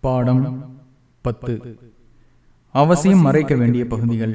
பாடம் பத்து. அவசியம் மறைக்க வேண்டிய பகுதிகள்